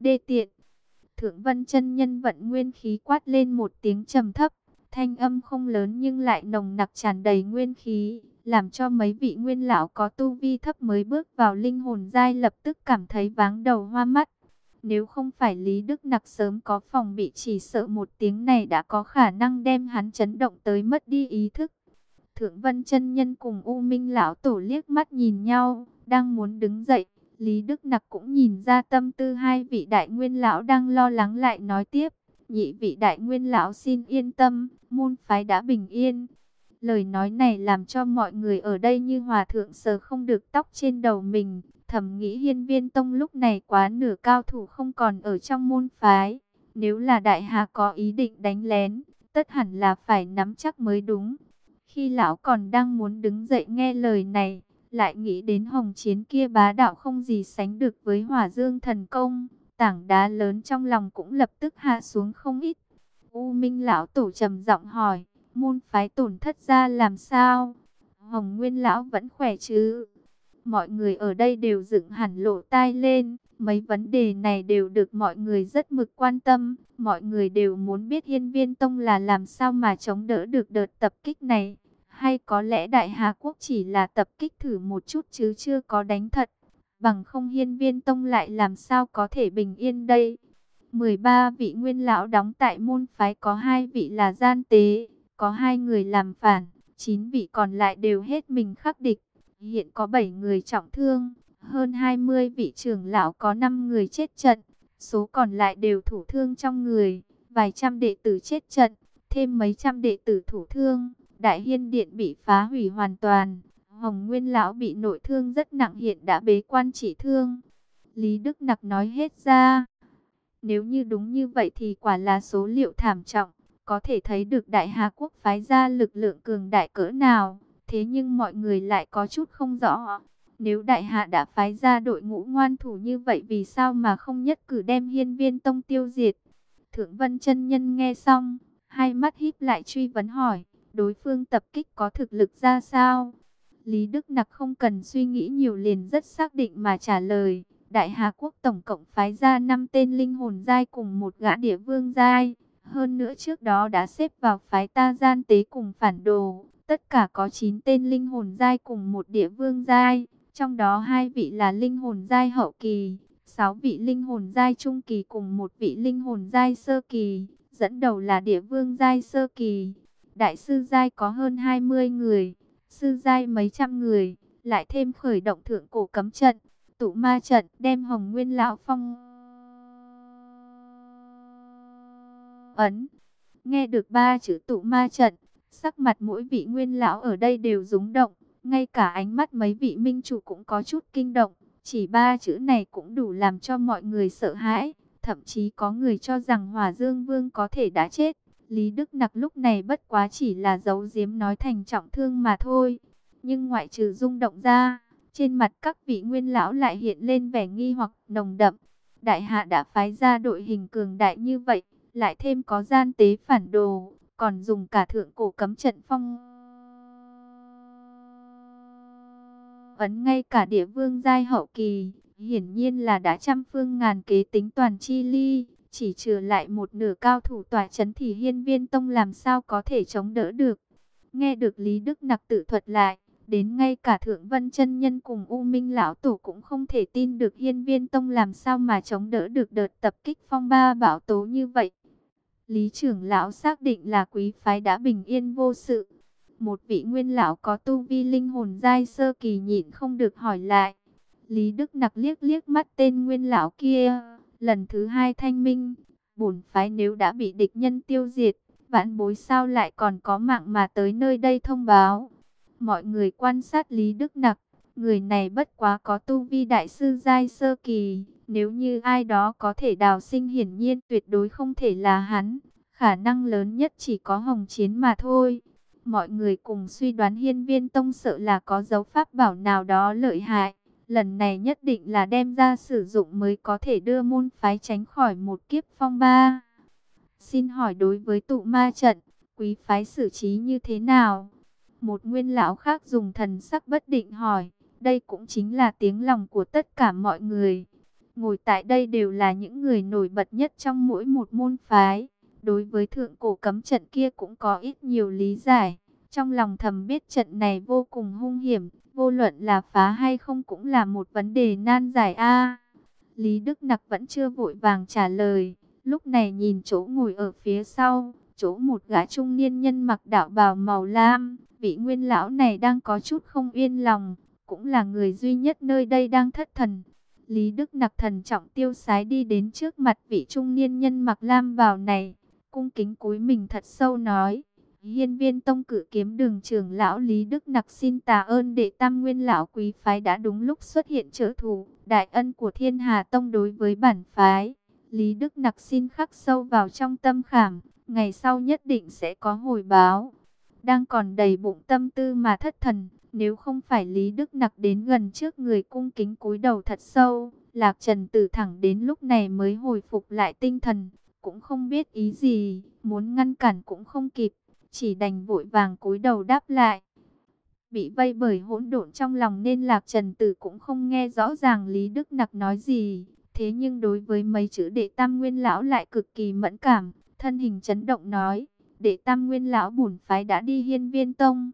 Đê tiện. Thượng Vân chân nhân vận nguyên khí quát lên một tiếng trầm thấp, thanh âm không lớn nhưng lại nồng nặc tràn đầy nguyên khí, làm cho mấy vị nguyên lão có tu vi thấp mới bước vào linh hồn giai lập tức cảm thấy váng đầu hoa mắt. Nếu không phải Lý Đức Nặc sớm có phòng bị chỉ sợ một tiếng này đã có khả năng đem hắn chấn động tới mất đi ý thức. Thượng Vân chân Nhân cùng U Minh Lão Tổ liếc mắt nhìn nhau, đang muốn đứng dậy. Lý Đức Nặc cũng nhìn ra tâm tư hai vị đại nguyên lão đang lo lắng lại nói tiếp. Nhị vị đại nguyên lão xin yên tâm, môn phái đã bình yên. Lời nói này làm cho mọi người ở đây như hòa thượng sờ không được tóc trên đầu mình. Thầm nghĩ hiên viên tông lúc này quá nửa cao thủ không còn ở trong môn phái. Nếu là đại hà có ý định đánh lén, tất hẳn là phải nắm chắc mới đúng. Khi lão còn đang muốn đứng dậy nghe lời này, lại nghĩ đến hồng chiến kia bá đạo không gì sánh được với hỏa dương thần công. Tảng đá lớn trong lòng cũng lập tức hạ xuống không ít. U Minh lão tổ trầm giọng hỏi, môn phái tổn thất ra làm sao? Hồng Nguyên lão vẫn khỏe chứ? Mọi người ở đây đều dựng hẳn lộ tai lên, mấy vấn đề này đều được mọi người rất mực quan tâm. Mọi người đều muốn biết Hiên Viên Tông là làm sao mà chống đỡ được đợt tập kích này. Hay có lẽ Đại Hà Quốc chỉ là tập kích thử một chút chứ chưa có đánh thật. Bằng không Hiên Viên Tông lại làm sao có thể bình yên đây. 13 vị nguyên lão đóng tại môn phái có hai vị là gian tế, có hai người làm phản, 9 vị còn lại đều hết mình khắc địch. Hiện có 7 người trọng thương, hơn 20 vị trưởng lão có 5 người chết trận, số còn lại đều thủ thương trong người, vài trăm đệ tử chết trận, thêm mấy trăm đệ tử thủ thương. Đại hiên điện bị phá hủy hoàn toàn, Hồng Nguyên lão bị nội thương rất nặng hiện đã bế quan chỉ thương. Lý Đức Nặc nói hết ra. Nếu như đúng như vậy thì quả là số liệu thảm trọng, có thể thấy được Đại Hà Quốc phái ra lực lượng cường đại cỡ nào. Thế nhưng mọi người lại có chút không rõ. Nếu Đại Hạ đã phái ra đội ngũ ngoan thủ như vậy vì sao mà không nhất cử đem hiên viên tông tiêu diệt? Thượng Vân chân Nhân nghe xong, hai mắt híp lại truy vấn hỏi, đối phương tập kích có thực lực ra sao? Lý Đức Nặc không cần suy nghĩ nhiều liền rất xác định mà trả lời. Đại Hà Quốc tổng cộng phái ra 5 tên linh hồn giai cùng một gã địa vương giai. Hơn nữa trước đó đã xếp vào phái ta gian tế cùng phản đồ. Tất cả có 9 tên linh hồn giai cùng một địa vương giai. Trong đó hai vị là linh hồn giai hậu kỳ. 6 vị linh hồn giai trung kỳ cùng một vị linh hồn giai sơ kỳ. Dẫn đầu là địa vương giai sơ kỳ. Đại sư giai có hơn 20 người sư giai mấy trăm người, lại thêm khởi động thượng cổ cấm trận, tụ ma trận, đem Hồng Nguyên lão phong ấn. Nghe được ba chữ tụ ma trận, sắc mặt mỗi vị nguyên lão ở đây đều rúng động, ngay cả ánh mắt mấy vị minh chủ cũng có chút kinh động, chỉ ba chữ này cũng đủ làm cho mọi người sợ hãi, thậm chí có người cho rằng Hỏa Dương Vương có thể đã chết. Lý Đức Nặc lúc này bất quá chỉ là giấu giếm nói thành trọng thương mà thôi. Nhưng ngoại trừ rung động ra, trên mặt các vị nguyên lão lại hiện lên vẻ nghi hoặc nồng đậm. Đại hạ đã phái ra đội hình cường đại như vậy, lại thêm có gian tế phản đồ, còn dùng cả thượng cổ cấm trận phong. Ấn ngay cả địa vương giai hậu kỳ, hiển nhiên là đã trăm phương ngàn kế tính toàn chi ly, chỉ trừ lại một nửa cao thủ tòa chấn thì hiên viên tông làm sao có thể chống đỡ được. Nghe được Lý Đức Nặc tự thuật lại, đến ngay cả Thượng Vân chân Nhân cùng U Minh Lão Tổ cũng không thể tin được hiên viên tông làm sao mà chống đỡ được đợt tập kích phong ba bảo tố như vậy. Lý trưởng lão xác định là quý phái đã bình yên vô sự. Một vị nguyên lão có tu vi linh hồn giai sơ kỳ nhịn không được hỏi lại. Lý Đức Nặc liếc liếc mắt tên nguyên lão kia Lần thứ hai thanh minh, bổn phái nếu đã bị địch nhân tiêu diệt, vãn bối sao lại còn có mạng mà tới nơi đây thông báo. Mọi người quan sát Lý Đức Nặc, người này bất quá có tu vi đại sư giai sơ kỳ, nếu như ai đó có thể đào sinh hiển nhiên tuyệt đối không thể là hắn, khả năng lớn nhất chỉ có hồng chiến mà thôi. Mọi người cùng suy đoán hiên viên tông sợ là có dấu pháp bảo nào đó lợi hại lần này nhất định là đem ra sử dụng mới có thể đưa môn phái tránh khỏi một kiếp phong ba. Xin hỏi đối với tụ ma trận, quý phái xử trí như thế nào? Một nguyên lão khác dùng thần sắc bất định hỏi, đây cũng chính là tiếng lòng của tất cả mọi người. ngồi tại đây đều là những người nổi bật nhất trong mỗi một môn phái. Đối với thượng cổ cấm trận kia cũng có ít nhiều lý giải. Trong lòng thầm biết trận này vô cùng hung hiểm, vô luận là phá hay không cũng là một vấn đề nan giải a. Lý Đức Nặc vẫn chưa vội vàng trả lời, lúc này nhìn chỗ ngồi ở phía sau, chỗ một gã trung niên nhân mặc đạo bào màu lam, vị nguyên lão này đang có chút không yên lòng, cũng là người duy nhất nơi đây đang thất thần. Lý Đức Nặc thần trọng tiêu sái đi đến trước mặt vị trung niên nhân mặc lam bào này, cung kính cúi mình thật sâu nói. Hiên viên tông cử kiếm đường trưởng lão Lý Đức Nặc xin tạ ơn đệ tam nguyên lão quý phái đã đúng lúc xuất hiện trợ thủ, đại ân của thiên hà tông đối với bản phái. Lý Đức Nặc xin khắc sâu vào trong tâm khảm, ngày sau nhất định sẽ có hồi báo. Đang còn đầy bụng tâm tư mà thất thần, nếu không phải Lý Đức Nặc đến gần trước người cung kính cúi đầu thật sâu, Lạc Trần Tử thẳng đến lúc này mới hồi phục lại tinh thần, cũng không biết ý gì, muốn ngăn cản cũng không kịp, chỉ đành vội vàng cúi đầu đáp lại. Bị vây bởi hỗn độn trong lòng nên Lạc Trần Tử cũng không nghe rõ ràng Lý Đức Nặc nói gì, thế nhưng đối với mấy chữ đệ tam nguyên lão lại cực kỳ mẫn cảm, thân hình chấn động nói, đệ tam nguyên lão bổn phái đã đi hiên viên tông.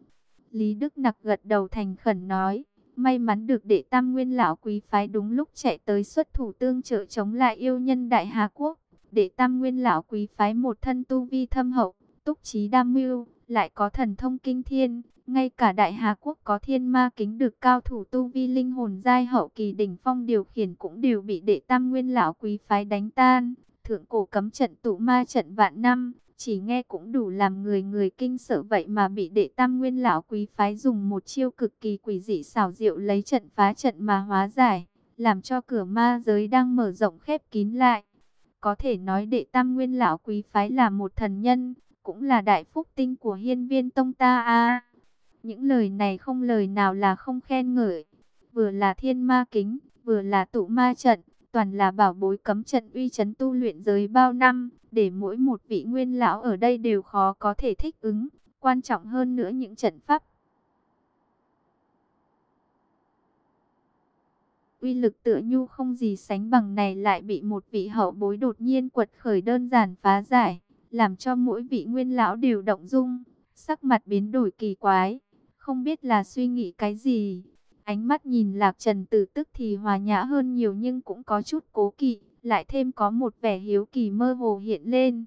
Lý Đức Nặc gật đầu thành khẩn nói, may mắn được đệ tam nguyên lão quý phái đúng lúc chạy tới xuất thủ tương trợ chống lại yêu nhân đại Hà Quốc. Đệ tam nguyên lão quý phái một thân tu vi thâm hậu, túc trí đam mưu, lại có thần thông kinh thiên. Ngay cả đại Hà Quốc có thiên ma kính được cao thủ tu vi linh hồn giai hậu kỳ đỉnh phong điều khiển cũng đều bị đệ tam nguyên lão quý phái đánh tan. Thượng cổ cấm trận tụ ma trận vạn năm, chỉ nghe cũng đủ làm người người kinh sợ vậy mà bị đệ tam nguyên lão quý phái dùng một chiêu cực kỳ quỷ dị xảo diệu lấy trận phá trận mà hóa giải, làm cho cửa ma giới đang mở rộng khép kín lại. Có thể nói đệ tam nguyên lão quý phái là một thần nhân, cũng là đại phúc tinh của hiên viên tông ta a. những lời này không lời nào là không khen ngợi, vừa là thiên ma kính, vừa là tụ ma trận, toàn là bảo bối cấm trận uy chấn tu luyện giới bao năm, để mỗi một vị nguyên lão ở đây đều khó có thể thích ứng, quan trọng hơn nữa những trận pháp. Uy lực tựa nhu không gì sánh bằng này lại bị một vị hậu bối đột nhiên quật khởi đơn giản phá giải, làm cho mỗi vị nguyên lão đều động dung, sắc mặt biến đổi kỳ quái, không biết là suy nghĩ cái gì. Ánh mắt nhìn Lạc Trần Tử tức thì hòa nhã hơn nhiều nhưng cũng có chút cố kỵ, lại thêm có một vẻ hiếu kỳ mơ hồ hiện lên.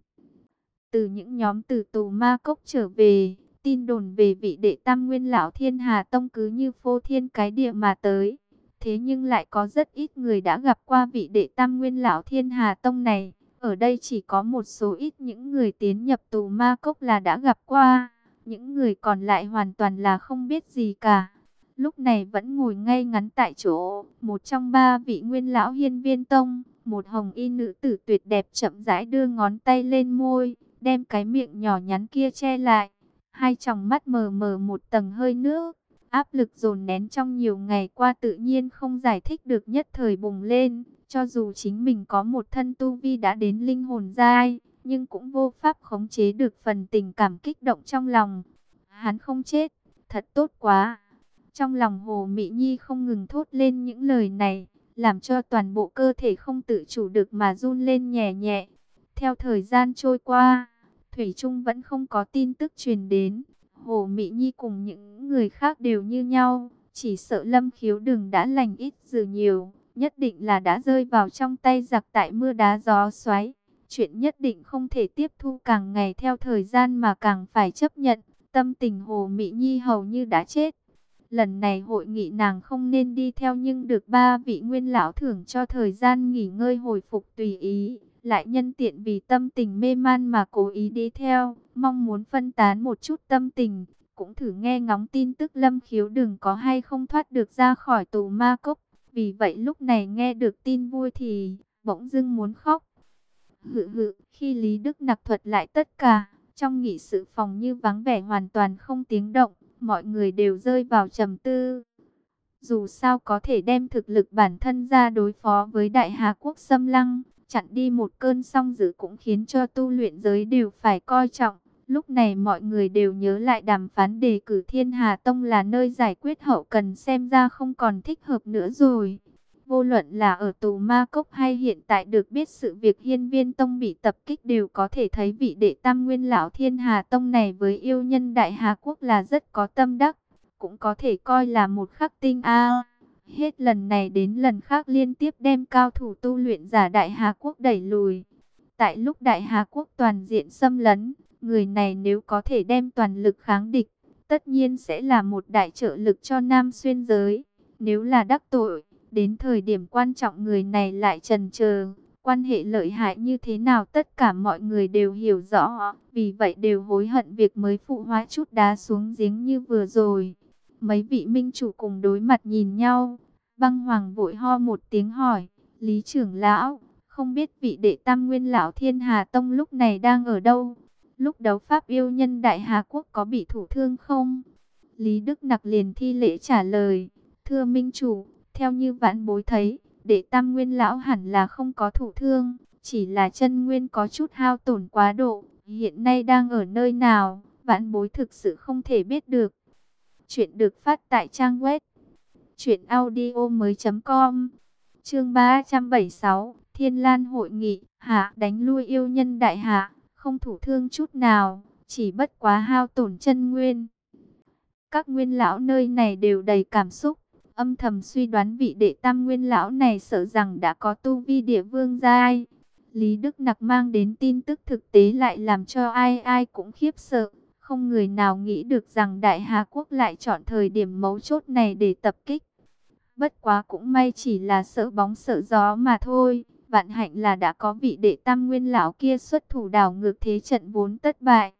Từ những nhóm tử tù ma cốc trở về, tin đồn về vị đệ tam nguyên lão thiên hà tông cứ như phô thiên cái địa mà tới. Thế nhưng lại có rất ít người đã gặp qua vị đệ tam nguyên lão thiên hà tông này. Ở đây chỉ có một số ít những người tiến nhập tù ma cốc là đã gặp qua. Những người còn lại hoàn toàn là không biết gì cả lúc này vẫn ngồi ngay ngắn tại chỗ. Một trong ba vị nguyên lão hiên viên tông, một hồng y nữ tử tuyệt đẹp chậm rãi đưa ngón tay lên môi, đem cái miệng nhỏ nhắn kia che lại. Hai tròng mắt mờ mờ một tầng hơi nước, áp lực dồn nén trong nhiều ngày qua tự nhiên không giải thích được nhất thời bùng lên. Cho dù chính mình có một thân tu vi đã đến linh hồn giai, nhưng cũng vô pháp khống chế được phần tình cảm kích động trong lòng. Hắn không chết, thật tốt quá. Trong lòng Hồ Mỹ Nhi không ngừng thốt lên những lời này, làm cho toàn bộ cơ thể không tự chủ được mà run lên nhẹ nhẹ. Theo thời gian trôi qua, Thủy Trung vẫn không có tin tức truyền đến. Hồ Mỹ Nhi cùng những người khác đều như nhau, chỉ sợ lâm khiếu đừng đã lành ít dừ nhiều, nhất định là đã rơi vào trong tay giặc tại mưa đá gió xoáy. Chuyện nhất định không thể tiếp thu càng ngày theo thời gian mà càng phải chấp nhận, tâm tình Hồ Mỹ Nhi hầu như đã chết. Lần này hội nghị nàng không nên đi theo nhưng được ba vị nguyên lão thưởng cho thời gian nghỉ ngơi hồi phục tùy ý. Lại nhân tiện vì tâm tình mê man mà cố ý đi theo, mong muốn phân tán một chút tâm tình. Cũng thử nghe ngóng tin tức lâm khiếu đừng có hay không thoát được ra khỏi tù ma cốc. Vì vậy lúc này nghe được tin vui thì bỗng dưng muốn khóc. Hự hự, khi Lý Đức nặc thuật lại tất cả, trong nghị sự phòng như vắng vẻ hoàn toàn không tiếng động mọi người đều rơi vào trầm tư. Dù sao có thể đem thực lực bản thân ra đối phó với Đại Hà Quốc xâm lăng, chặn đi một cơn song dữ cũng khiến cho tu luyện giới đều phải coi trọng. Lúc này mọi người đều nhớ lại đàm phán đề cử Thiên Hà Tông là nơi giải quyết hậu cần xem ra không còn thích hợp nữa rồi. Vô luận là ở tù ma cốc hay hiện tại được biết sự việc hiên viên tông bị tập kích đều có thể thấy vị đệ tam nguyên lão thiên hà tông này với yêu nhân đại hà quốc là rất có tâm đắc. Cũng có thể coi là một khắc tinh A. Hết lần này đến lần khác liên tiếp đem cao thủ tu luyện giả đại hà quốc đẩy lùi. Tại lúc đại hà quốc toàn diện xâm lấn, người này nếu có thể đem toàn lực kháng địch, tất nhiên sẽ là một đại trợ lực cho nam xuyên giới. Nếu là đắc tội, Đến thời điểm quan trọng người này lại trần chờ quan hệ lợi hại như thế nào tất cả mọi người đều hiểu rõ, vì vậy đều hối hận việc mới phụ hóa chút đá xuống giếng như vừa rồi. Mấy vị minh chủ cùng đối mặt nhìn nhau, băng hoàng vội ho một tiếng hỏi, Lý trưởng lão, không biết vị đệ tam nguyên lão thiên hà tông lúc này đang ở đâu? Lúc đấu pháp yêu nhân đại hà quốc có bị thủ thương không? Lý Đức Nặc liền thi lễ trả lời, thưa minh chủ, theo như vãn bối thấy, đệ tam nguyên lão hẳn là không có thủ thương, chỉ là chân nguyên có chút hao tổn quá độ, hiện nay đang ở nơi nào, vãn bối thực sự không thể biết được. Chuyện được phát tại trang web truyệnaudiomoi.com. Chương 376, Thiên Lan hội nghị, hạ đánh lui yêu nhân đại hạ, không thủ thương chút nào, chỉ bất quá hao tổn chân nguyên. Các nguyên lão nơi này đều đầy cảm xúc, âm thầm suy đoán vị đệ tam nguyên lão này sợ rằng đã có tu vi địa vương giai. Lý Đức Nặc mang đến tin tức thực tế lại làm cho ai ai cũng khiếp sợ. Không người nào nghĩ được rằng Đại Hà Quốc lại chọn thời điểm mấu chốt này để tập kích. Bất quá cũng may chỉ là sợ bóng sợ gió mà thôi. Vạn hạnh là đã có vị đệ tam nguyên lão kia xuất thủ đảo ngược thế trận vốn tất bại.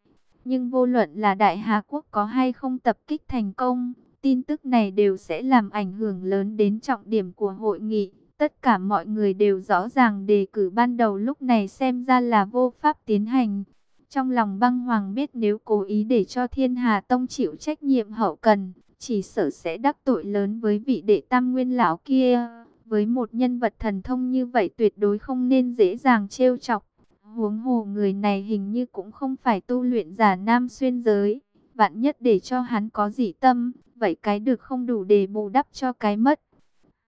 Nhưng vô luận là Đại Hà Quốc có hay không tập kích thành công, Tin tức này đều sẽ làm ảnh hưởng lớn đến trọng điểm của hội nghị. Tất cả mọi người đều rõ ràng đề cử ban đầu lúc này xem ra là vô pháp tiến hành. Trong lòng băng hoàng biết nếu cố ý để cho thiên hà tông chịu trách nhiệm hậu cần, chỉ sợ sẽ đắc tội lớn với vị đệ tam nguyên lão kia. Với một nhân vật thần thông như vậy tuyệt đối không nên dễ dàng trêu chọc. Huống hồ người này hình như cũng không phải tu luyện giả nam xuyên giới. Vạn nhất để cho hắn có dị tâm, vậy cái được không đủ để bù đắp cho cái mất.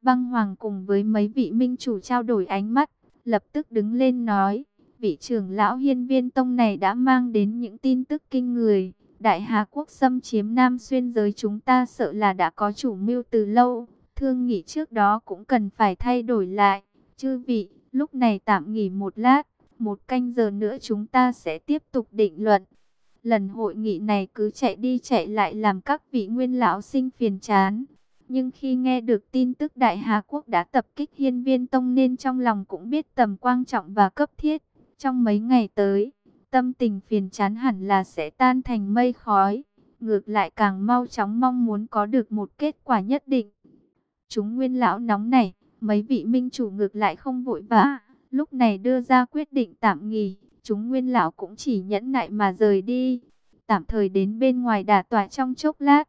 Băng Hoàng cùng với mấy vị minh chủ trao đổi ánh mắt, lập tức đứng lên nói, vị trưởng lão hiên viên tông này đã mang đến những tin tức kinh người. Đại Hà Quốc xâm chiếm Nam Xuyên giới chúng ta sợ là đã có chủ mưu từ lâu, thương nghỉ trước đó cũng cần phải thay đổi lại. Chư vị, lúc này tạm nghỉ một lát, một canh giờ nữa chúng ta sẽ tiếp tục định luận. Lần hội nghị này cứ chạy đi chạy lại làm các vị nguyên lão sinh phiền chán. Nhưng khi nghe được tin tức Đại Hà Quốc đã tập kích hiên viên tông nên trong lòng cũng biết tầm quan trọng và cấp thiết. Trong mấy ngày tới, tâm tình phiền chán hẳn là sẽ tan thành mây khói. Ngược lại càng mau chóng mong muốn có được một kết quả nhất định. Chúng nguyên lão nóng này, mấy vị minh chủ ngược lại không vội vã. Lúc này đưa ra quyết định tạm nghỉ chúng nguyên lão cũng chỉ nhẫn nại mà rời đi. Tạm thời đến bên ngoài đà tỏa trong chốc lát.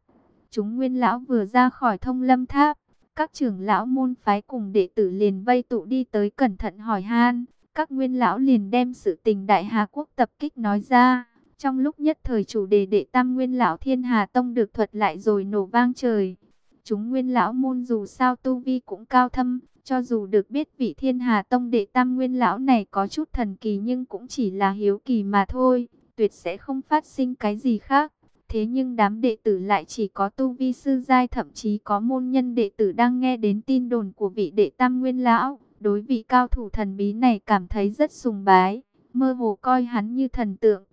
Chúng nguyên lão vừa ra khỏi thông lâm tháp. Các trưởng lão môn phái cùng đệ tử liền vây tụ đi tới cẩn thận hỏi han. Các nguyên lão liền đem sự tình đại Hà Quốc tập kích nói ra. Trong lúc nhất thời chủ đề đệ tam nguyên lão thiên Hà Tông được thuật lại rồi nổ vang trời. Chúng nguyên lão môn dù sao tu vi cũng cao thâm, cho dù được biết vị thiên hà tông đệ tam nguyên lão này có chút thần kỳ nhưng cũng chỉ là hiếu kỳ mà thôi, tuyệt sẽ không phát sinh cái gì khác. Thế nhưng đám đệ tử lại chỉ có tu vi sư giai thậm chí có môn nhân đệ tử đang nghe đến tin đồn của vị đệ tam nguyên lão. Đối vị cao thủ thần bí này cảm thấy rất sùng bái, mơ hồ coi hắn như thần tượng.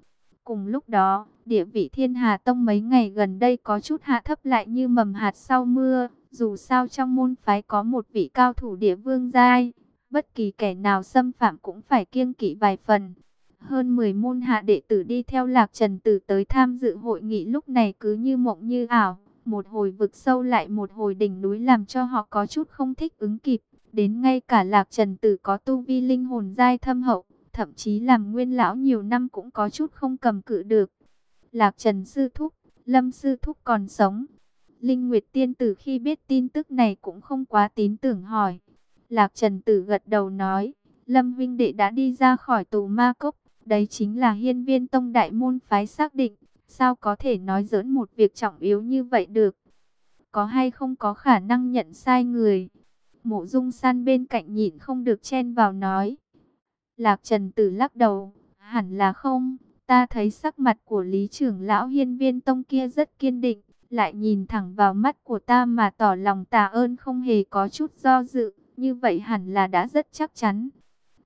Cùng lúc đó, địa vị thiên hà tông mấy ngày gần đây có chút hạ thấp lại như mầm hạt sau mưa. Dù sao trong môn phái có một vị cao thủ địa vương giai, bất kỳ kẻ nào xâm phạm cũng phải kiêng kỵ vài phần. Hơn 10 môn hạ đệ tử đi theo Lạc Trần Tử tới tham dự hội nghị lúc này cứ như mộng như ảo. Một hồi vực sâu lại một hồi đỉnh núi làm cho họ có chút không thích ứng kịp. Đến ngay cả Lạc Trần Tử có tu vi linh hồn dai thâm hậu, thậm chí làm nguyên lão nhiều năm cũng có chút không cầm cự được. Lạc Trần Sư Thúc, Lâm Sư Thúc còn sống, Linh Nguyệt Tiên Tử khi biết tin tức này cũng không quá tín tưởng hỏi. Lạc Trần Tử gật đầu nói, Lâm Vinh Đệ đã đi ra khỏi tù ma cốc, đấy chính là hiên viên tông đại môn phái xác định, sao có thể nói giỡn một việc trọng yếu như vậy được. Có hay không có khả năng nhận sai người. Mộ dung san bên cạnh nhịn không được chen vào nói. Lạc Trần Tử lắc đầu, hẳn là không, ta thấy sắc mặt của lý trưởng lão hiên viên tông kia rất kiên định, lại nhìn thẳng vào mắt của ta mà tỏ lòng tạ ơn không hề có chút do dự, như vậy hẳn là đã rất chắc chắn.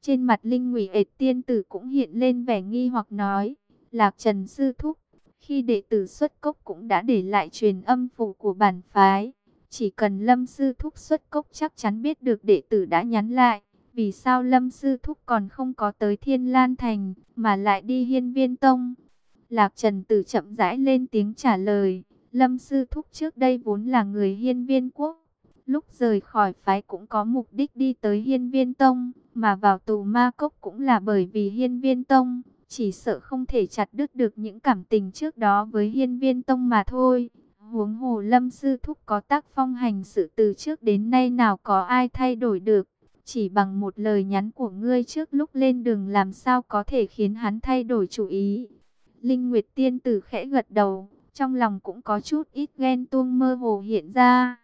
Trên mặt Linh Ngụy Ệt tiên tử cũng hiện lên vẻ nghi hoặc nói, Lạc Trần sư thúc, khi đệ tử xuất cốc cũng đã để lại truyền âm phụ của bản phái, chỉ cần Lâm sư thúc xuất cốc chắc chắn biết được đệ tử đã nhắn lại. Vì sao Lâm Sư Thúc còn không có tới Thiên Lan Thành, mà lại đi Hiên Viên Tông? Lạc Trần Tử chậm rãi lên tiếng trả lời. Lâm Sư Thúc trước đây vốn là người Hiên Viên Quốc. Lúc rời khỏi phái cũng có mục đích đi tới Hiên Viên Tông, mà vào tù ma cốc cũng là bởi vì Hiên Viên Tông. Chỉ sợ không thể chặt đứt được những cảm tình trước đó với Hiên Viên Tông mà thôi. Huống hồ Lâm Sư Thúc có tác phong hành sự từ trước đến nay nào có ai thay đổi được. Chỉ bằng một lời nhắn của ngươi trước lúc lên đường làm sao có thể khiến hắn thay đổi chủ ý. Linh Nguyệt Tiên Tử khẽ gật đầu, trong lòng cũng có chút ít ghen tuông mơ hồ hiện ra.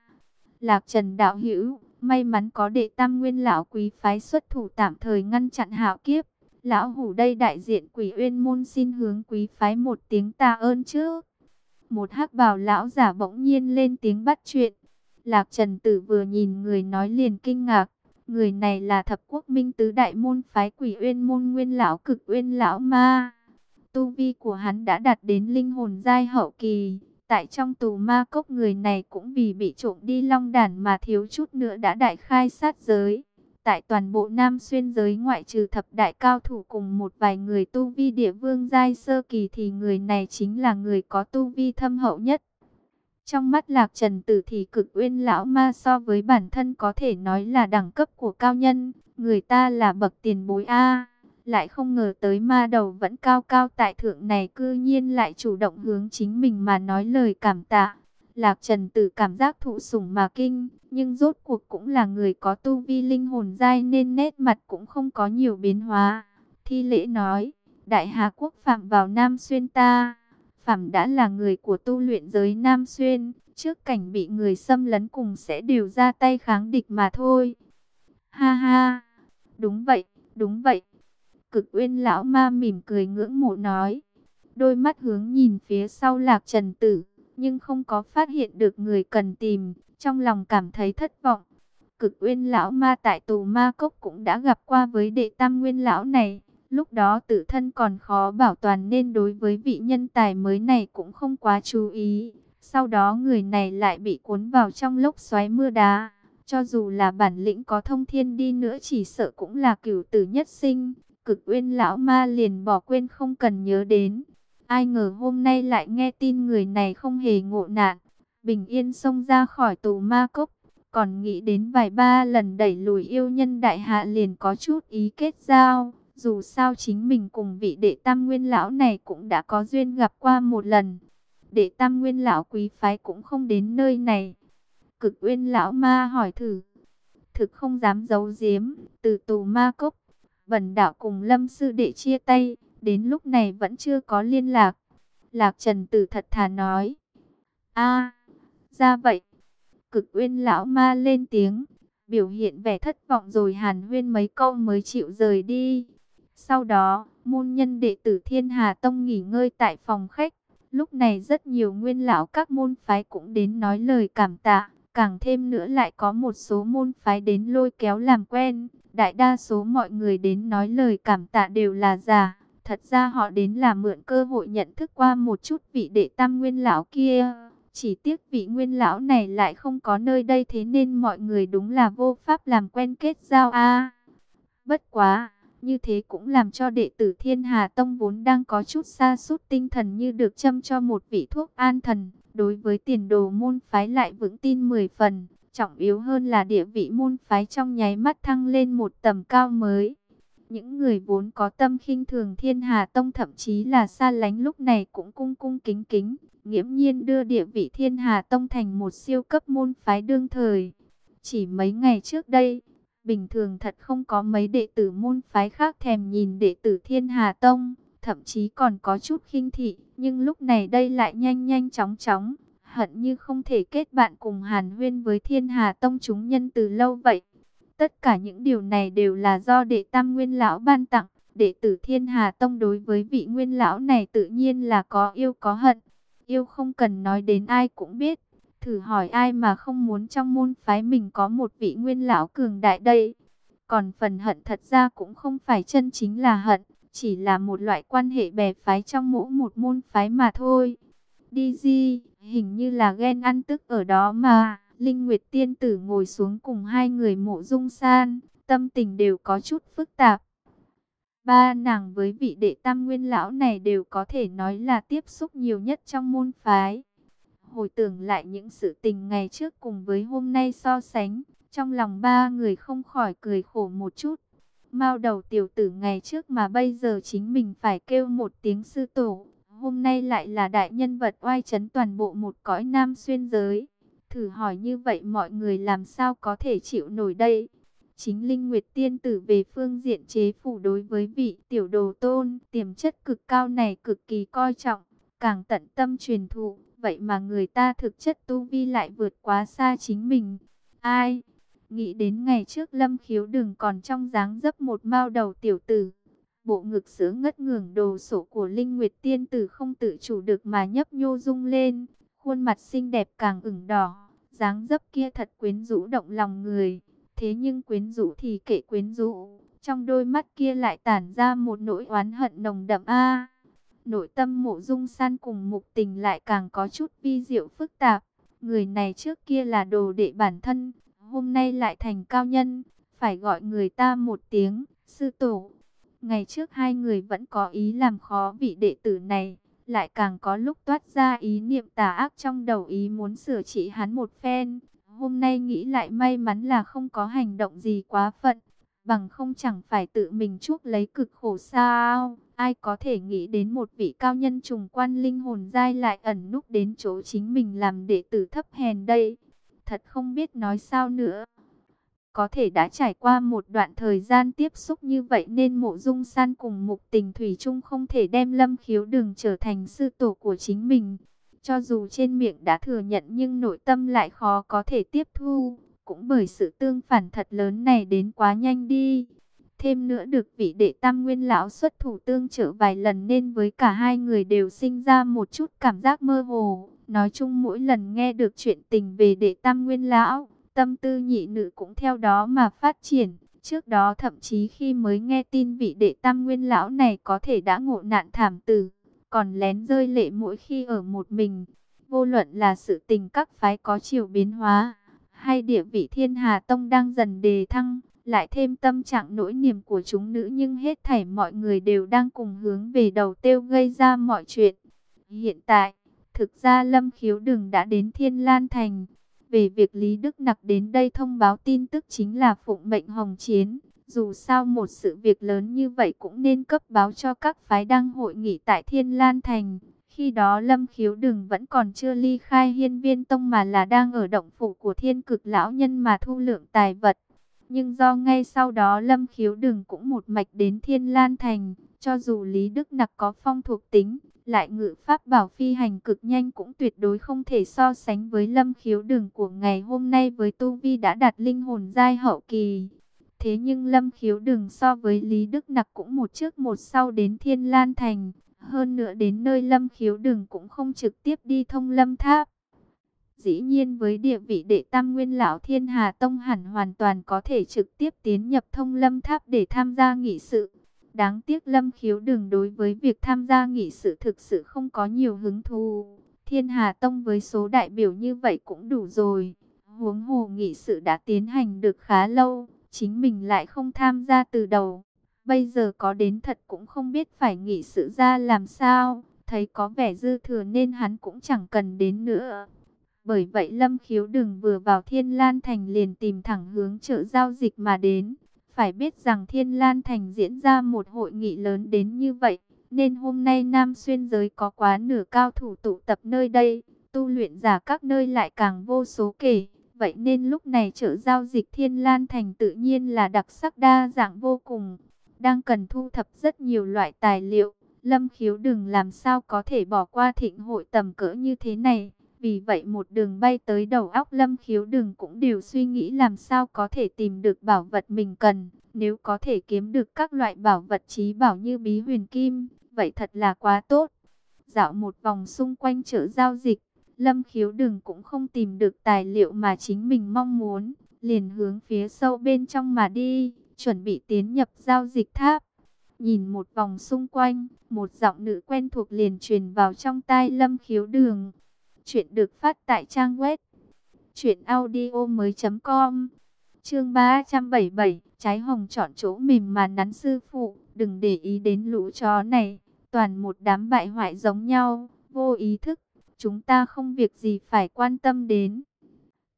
Lạc Trần Đạo Hữu may mắn có đệ tam nguyên lão quý phái xuất thủ tạm thời ngăn chặn hạo kiếp. Lão hủ đây đại diện quỷ uyên môn xin hướng quý phái một tiếng ta ơn trước. Một hắc bào lão giả bỗng nhiên lên tiếng bắt chuyện. Lạc Trần Tử vừa nhìn người nói liền kinh ngạc. Người này là thập quốc minh tứ đại môn phái quỷ uyên môn nguyên lão cực uyên lão ma. Tu vi của hắn đã đạt đến linh hồn giai hậu kỳ. Tại trong tù ma cốc người này cũng vì bị trộm đi long đàn mà thiếu chút nữa đã đại khai sát giới. Tại toàn bộ Nam Xuyên giới ngoại trừ thập đại cao thủ cùng một vài người tu vi địa vương giai sơ kỳ thì người này chính là người có tu vi thâm hậu nhất. Trong mắt lạc trần tử thì cực uyên lão ma so với bản thân có thể nói là đẳng cấp của cao nhân, người ta là bậc tiền bối A. Lại không ngờ tới ma đầu vẫn cao cao tại thượng này cư nhiên lại chủ động hướng chính mình mà nói lời cảm tạ. Lạc Trần Tử cảm giác thụ sủng mà kinh, nhưng rốt cuộc cũng là người có tu vi linh hồn dai nên nét mặt cũng không có nhiều biến hóa. Thi lễ nói, Đại Hà Quốc phạm vào Nam Xuyên ta, Phạm đã là người của tu luyện giới Nam Xuyên, trước cảnh bị người xâm lấn cùng sẽ đều ra tay kháng địch mà thôi. Ha ha, đúng vậy, đúng vậy. Cực uyên lão ma mỉm cười ngưỡng mộ nói. Đôi mắt hướng nhìn phía sau lạc trần tử, nhưng không có phát hiện được người cần tìm, trong lòng cảm thấy thất vọng. Cực uyên lão ma tại tù ma cốc cũng đã gặp qua với đệ tam nguyên lão này. Lúc đó tự thân còn khó bảo toàn nên đối với vị nhân tài mới này cũng không quá chú ý. Sau đó người này lại bị cuốn vào trong lốc xoáy mưa đá. Cho dù là bản lĩnh có thông thiên đi nữa chỉ sợ cũng là cửu tử nhất sinh. Cực uyên lão ma liền bỏ quên không cần nhớ đến. Ai ngờ hôm nay lại nghe tin người này không hề ngộ nạn. Bình yên xông ra khỏi tù ma cốc. Còn nghĩ đến vài ba lần đẩy lùi yêu nhân đại hạ liền có chút ý kết giao. Dù sao chính mình cùng vị đệ tam nguyên lão này cũng đã có duyên gặp qua một lần. Đệ tam nguyên lão quý phái cũng không đến nơi này. Cực uyên lão ma hỏi thử. Thực không dám giấu giếm, từ tù ma cốc. Vân đạo cùng lâm sư đệ chia tay, đến lúc này vẫn chưa có liên lạc. Lạc Trần Tử thật thà nói. a ra vậy. Cực uyên lão ma lên tiếng, biểu hiện vẻ thất vọng rồi hàn huyên mấy câu mới chịu rời đi. Sau đó, môn nhân đệ tử Thiên Hà Tông nghỉ ngơi tại phòng khách. Lúc này rất nhiều nguyên lão các môn phái cũng đến nói lời cảm tạ. Càng thêm nữa lại có một số môn phái đến lôi kéo làm quen. Đại đa số mọi người đến nói lời cảm tạ đều là giả. Thật ra họ đến là mượn cơ hội nhận thức qua một chút vị đệ tam nguyên lão kia. Chỉ tiếc vị nguyên lão này lại không có nơi đây thế nên mọi người đúng là vô pháp làm quen kết giao a. bất quá, như thế cũng làm cho đệ tử Thiên Hà Tông vốn đang có chút xa sút tinh thần như được châm cho một vị thuốc an thần. Đối với tiền đồ môn phái lại vững tin 10 phần. Trọng yếu hơn là địa vị môn phái trong nháy mắt thăng lên một tầm cao mới. Những người vốn có tâm khinh thường Thiên Hà Tông thậm chí là xa lánh lúc này cũng cung cung kính kính. Nghiễm nhiên đưa địa vị Thiên Hà Tông thành một siêu cấp môn phái đương thời. Chỉ mấy ngày trước đây, Bình thường thật không có mấy đệ tử môn phái khác thèm nhìn đệ tử Thiên Hà Tông, thậm chí còn có chút khinh thị, nhưng lúc này đây lại nhanh nhanh chóng chóng, hận như không thể kết bạn cùng Hàn Huyên với Thiên Hà Tông chúng nhân từ lâu vậy. Tất cả những điều này đều là do đệ tam nguyên lão ban tặng. Đệ tử Thiên Hà Tông đối với vị nguyên lão này tự nhiên là có yêu có hận. Yêu không cần nói đến ai cũng biết. Thử hỏi ai mà không muốn trong môn phái mình có một vị nguyên lão cường đại đây. Còn phần hận thật ra cũng không phải chân chính là hận. Chỉ là một loại quan hệ bè phái trong mỗi một môn phái mà thôi. Đi di, hình như là ghen ăn tức ở đó mà. Linh Nguyệt Tiên Tử ngồi xuống cùng hai người mộ dung san, tâm tình đều có chút phức tạp. Ba nàng với vị đệ tam nguyên lão này đều có thể nói là tiếp xúc nhiều nhất trong môn phái. Hồi tưởng lại những sự tình ngày trước cùng với hôm nay so sánh, trong lòng ba người không khỏi cười khổ một chút. Mao đầu tiểu tử ngày trước mà bây giờ chính mình phải kêu một tiếng sư tổ, hôm nay lại là đại nhân vật oai chấn toàn bộ một cõi nam xuyên giới. Thử hỏi như vậy mọi người làm sao có thể chịu nổi đây? Chính Linh Nguyệt Tiên Tử về phương diện chế phủ đối với vị tiểu đồ tôn tiềm chất cực cao này cực kỳ coi trọng, càng tận tâm truyền thụ, vậy mà người ta thực chất tu vi lại vượt quá xa chính mình. Ai? Nghĩ đến ngày trước Lâm Khiếu đừng còn trong dáng dấp một mao đầu tiểu tử. Bộ ngực sữa ngất ngưởng đồ sổ của Linh Nguyệt Tiên Tử không tự chủ được mà nhấp nhô rung lên, khuôn mặt xinh đẹp càng ửng đỏ, dáng dấp kia thật quyến rũ động lòng người. Thế nhưng quyến rũ thì kệ quyến rũ, trong đôi mắt kia lại tản ra một nỗi oán hận nồng đậm a. nội tâm mộ dung san cùng mục tình lại càng có chút vi diệu phức tạp. Người này trước kia là đồ đệ bản thân, hôm nay lại thành cao nhân, phải gọi người ta một tiếng, sư tổ. Ngày trước hai người vẫn có ý làm khó vị đệ tử này, lại càng có lúc toát ra ý niệm tà ác trong đầu ý muốn sửa trị hắn một phen. Hôm nay nghĩ lại may mắn là không có hành động gì quá phận, bằng không chẳng phải tự mình chuốc lấy cực khổ sao. Ai có thể nghĩ đến một vị cao nhân trùng quan linh hồn dai lại ẩn núp đến chỗ chính mình làm đệ tử thấp hèn đây. Thật không biết nói sao nữa. Có thể đã trải qua một đoạn thời gian tiếp xúc như vậy nên mộ dung san cùng mục tình thủy chung không thể đem lâm khiếu đừng trở thành sư tổ của chính mình. Cho dù trên miệng đã thừa nhận nhưng nội tâm lại khó có thể tiếp thu, cũng bởi sự tương phản thật lớn này đến quá nhanh đi. Thêm nữa được vị đệ tam nguyên lão xuất thủ tương trợ vài lần nên với cả hai người đều sinh ra một chút cảm giác mơ hồ. Nói chung mỗi lần nghe được chuyện tình về đệ tam nguyên lão, tâm tư nhị nữ cũng theo đó mà phát triển. Trước đó thậm chí khi mới nghe tin vị đệ tam nguyên lão này có thể đã ngộ nạn thảm tử, còn lén rơi lệ mỗi khi ở một mình. Vô luận là sự tình các phái có chiều biến hóa, hay địa vị thiên hà tông đang dần đề thăng, lại thêm tâm trạng nỗi niềm của chúng nữ nhưng hết thảy mọi người đều đang cùng hướng về đầu tiêu gây ra mọi chuyện. Hiện tại, thực ra Lâm Khiếu Đừng đã đến Thiên Lan Thành. Về việc Lý Đức Nặc đến đây thông báo tin tức chính là phụng mệnh hồng chiến. Dù sao một sự việc lớn như vậy cũng nên cấp báo cho các phái đang hội nghị tại Thiên Lan Thành. Khi đó Lâm Khiếu Đừng vẫn còn chưa ly khai hiên viên tông mà là đang ở động phủ của thiên cực lão nhân mà thu lượng tài vật. Nhưng do ngay sau đó Lâm Khiếu Đừng cũng một mạch đến Thiên Lan Thành, cho dù Lý Đức Nặc có phong thuộc tính, lại ngự pháp bảo phi hành cực nhanh cũng tuyệt đối không thể so sánh với Lâm Khiếu đường của ngày hôm nay với Tu Vi đã đạt linh hồn giai hậu kỳ. Thế nhưng Lâm Khiếu đường so với Lý Đức Nặc cũng một trước một sau đến Thiên Lan Thành, hơn nữa đến nơi Lâm Khiếu đường cũng không trực tiếp đi thông Lâm Tháp. Dĩ nhiên với địa vị đệ tam nguyên lão Thiên Hà Tông hẳn hoàn toàn có thể trực tiếp tiến nhập thông Lâm Tháp để tham gia nghị sự. Đáng tiếc Lâm Khiếu Đừng đối với việc tham gia nghị sự thực sự không có nhiều hứng thú. Thiên Hà Tông với số đại biểu như vậy cũng đủ rồi. Huống hồ nghị sự đã tiến hành được khá lâu, chính mình lại không tham gia từ đầu. Bây giờ có đến thật cũng không biết phải nghị sự ra làm sao, thấy có vẻ dư thừa nên hắn cũng chẳng cần đến nữa. Bởi vậy Lâm Khiếu Đừng vừa vào Thiên Lan Thành liền tìm thẳng hướng chợ giao dịch mà đến. Phải biết rằng Thiên Lan Thành diễn ra một hội nghị lớn đến như vậy, nên hôm nay Nam Xuyên giới có quá nửa cao thủ tụ tập nơi đây, tu luyện giả các nơi lại càng vô số kể. Vậy nên lúc này chợ giao dịch Thiên Lan Thành tự nhiên là đặc sắc đa dạng vô cùng, đang cần thu thập rất nhiều loại tài liệu. Lâm khiếu đừng làm sao có thể bỏ qua thịnh hội tầm cỡ như thế này. Vì vậy một đường bay tới đầu óc lâm khiếu đường cũng đều suy nghĩ làm sao có thể tìm được bảo vật mình cần. Nếu có thể kiếm được các loại bảo vật trí bảo như bí huyền kim, vậy thật là quá tốt. Dạo một vòng xung quanh chợ giao dịch, lâm khiếu đường cũng không tìm được tài liệu mà chính mình mong muốn. Liền hướng phía sâu bên trong mà đi, chuẩn bị tiến nhập giao dịch tháp. Nhìn một vòng xung quanh, một giọng nữ quen thuộc liền truyền vào trong tai lâm khiếu đường. Chuyện được phát tại trang web truyệnaudiomoi.com. Chương 377, trái hồng chọn chỗ mềm mà nắn sư phụ, đừng để ý đến lũ chó này, toàn một đám bại hoại giống nhau, vô ý thức, chúng ta không việc gì phải quan tâm đến.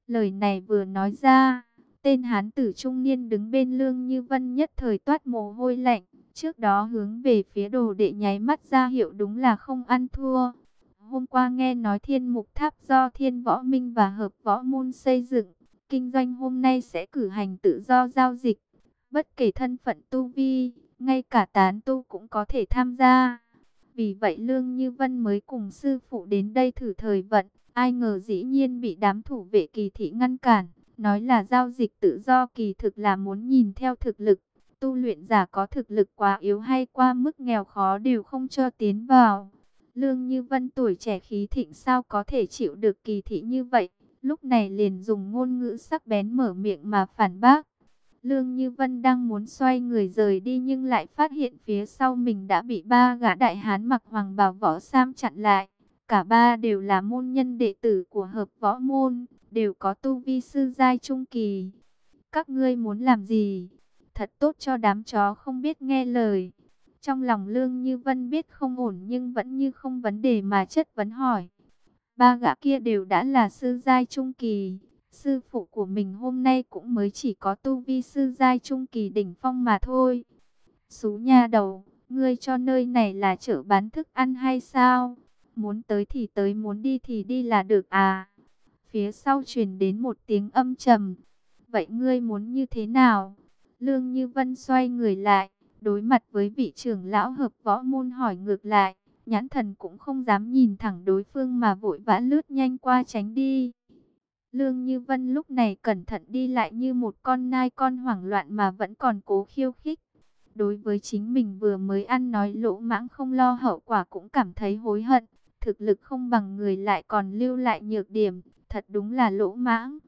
Lời này vừa nói ra, tên hán tử trung niên đứng bên Lương Như Vân nhất thời toát mồ hôi lạnh, trước đó hướng về phía đồ đệ nháy mắt ra hiệu đúng là không ăn thua. Hôm qua nghe nói thiên mục tháp do thiên võ minh và hợp võ môn xây dựng, kinh doanh hôm nay sẽ cử hành tự do giao dịch. Bất kể thân phận tu vi, ngay cả tán tu cũng có thể tham gia. Vì vậy Lương Như Vân mới cùng sư phụ đến đây thử thời vận. Ai ngờ dĩ nhiên bị đám thủ vệ kỳ thị ngăn cản. Nói là giao dịch tự do kỳ thực là muốn nhìn theo thực lực. Tu luyện giả có thực lực quá yếu hay qua mức nghèo khó đều không cho tiến vào. Lương Như Vân tuổi trẻ khí thịnh sao có thể chịu được kỳ thị như vậy. Lúc này liền dùng ngôn ngữ sắc bén mở miệng mà phản bác. Lương Như Vân đang muốn xoay người rời đi nhưng lại phát hiện phía sau mình đã bị ba gã đại hán mặc hoàng bào võ sam chặn lại. Cả ba đều là môn nhân đệ tử của hợp võ môn, đều có tu vi sư giai trung kỳ. Các ngươi muốn làm gì? Thật tốt cho đám chó không biết nghe lời. Trong lòng Lương Như Vân biết không ổn nhưng vẫn như không vấn đề mà chất vấn hỏi. Ba gã kia đều đã là sư giai trung kỳ. Sư phụ của mình hôm nay cũng mới chỉ có tu vi sư giai trung kỳ đỉnh phong mà thôi. Xú nha đầu, ngươi cho nơi này là chợ bán thức ăn hay sao? Muốn tới thì tới, muốn đi thì đi là được à? Phía sau truyền đến một tiếng âm trầm. Vậy ngươi muốn như thế nào? Lương Như Vân xoay người lại, đối mặt với vị trưởng lão hợp võ môn hỏi ngược lại. Nhãn thần cũng không dám nhìn thẳng đối phương mà vội vã lướt nhanh qua tránh đi. Lương Như Vân lúc này cẩn thận đi lại như một con nai con hoảng loạn mà vẫn còn cố khiêu khích. Đối với chính mình vừa mới ăn nói lỗ mãng không lo hậu quả cũng cảm thấy hối hận. Thực lực không bằng người lại còn lưu lại nhược điểm, thật đúng là lỗ mãng.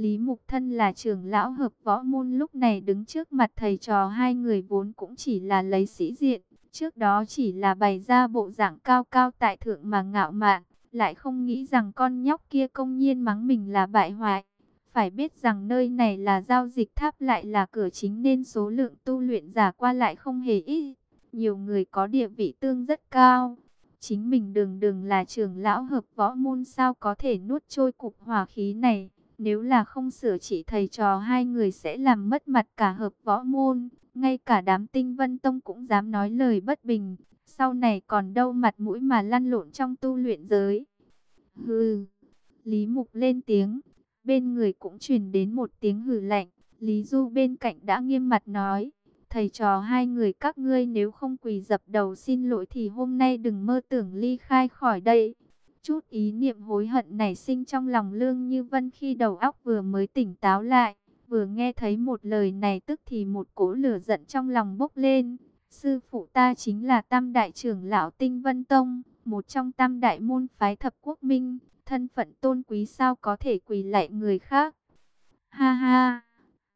Lý Mục Thân là trưởng lão hợp võ môn lúc này đứng trước mặt thầy trò, hai người vốn cũng chỉ là lấy sĩ diện. Trước đó chỉ là bày ra bộ dạng cao cao tại thượng mà ngạo mạn, lại không nghĩ rằng con nhóc kia công nhiên mắng mình là bại hoại. Phải biết rằng nơi này là giao dịch tháp lại là cửa chính nên số lượng tu luyện giả qua lại không hề ít. Nhiều người có địa vị tương rất cao. Chính mình đường đường là trưởng lão hợp võ môn sao có thể nuốt trôi cục hỏa khí này. Nếu là không sửa chỉ thầy trò hai người sẽ làm mất mặt cả hợp võ môn. Ngay cả đám tinh vân tông cũng dám nói lời bất bình sau này còn đâu mặt mũi mà lăn lộn trong tu luyện giới. Hừ, Lý Mục lên tiếng, bên người cũng truyền đến một tiếng hừ lạnh, Lý Du bên cạnh đã nghiêm mặt nói, thầy trò hai người các ngươi nếu không quỳ dập đầu xin lỗi thì hôm nay đừng mơ tưởng ly khai khỏi đây. Chút ý niệm hối hận nảy sinh trong lòng Lương Như Vân khi đầu óc vừa mới tỉnh táo lại, vừa nghe thấy một lời này tức thì một cỗ lửa giận trong lòng bốc lên, Sư phụ ta chính là tam đại trưởng lão Tinh Vân Tông, một trong tam đại môn phái thập quốc minh, thân phận tôn quý sao có thể quỳ lạy người khác. Ha ha,